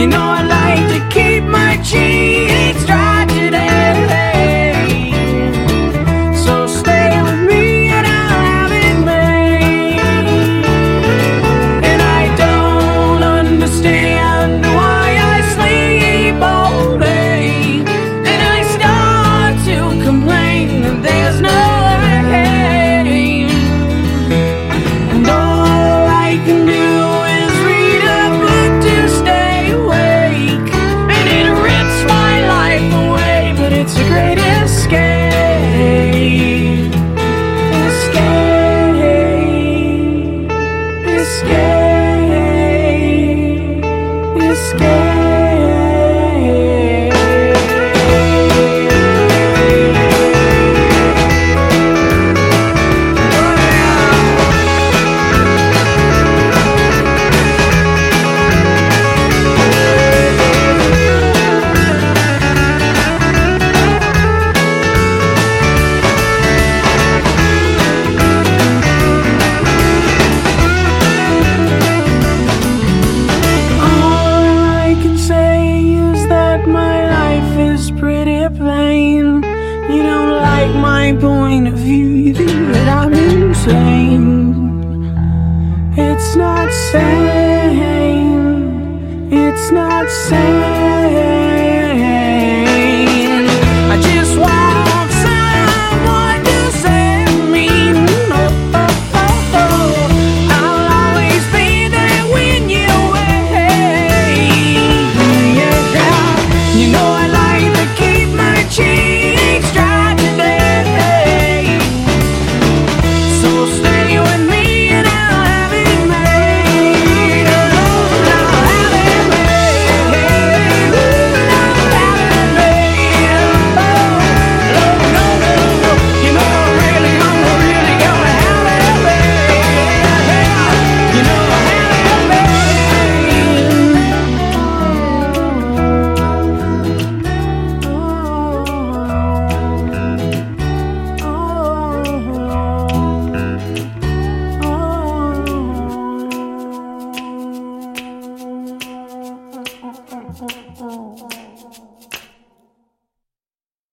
You know scared. same point of view you think that I'm insane. It's not sane. It's not sane.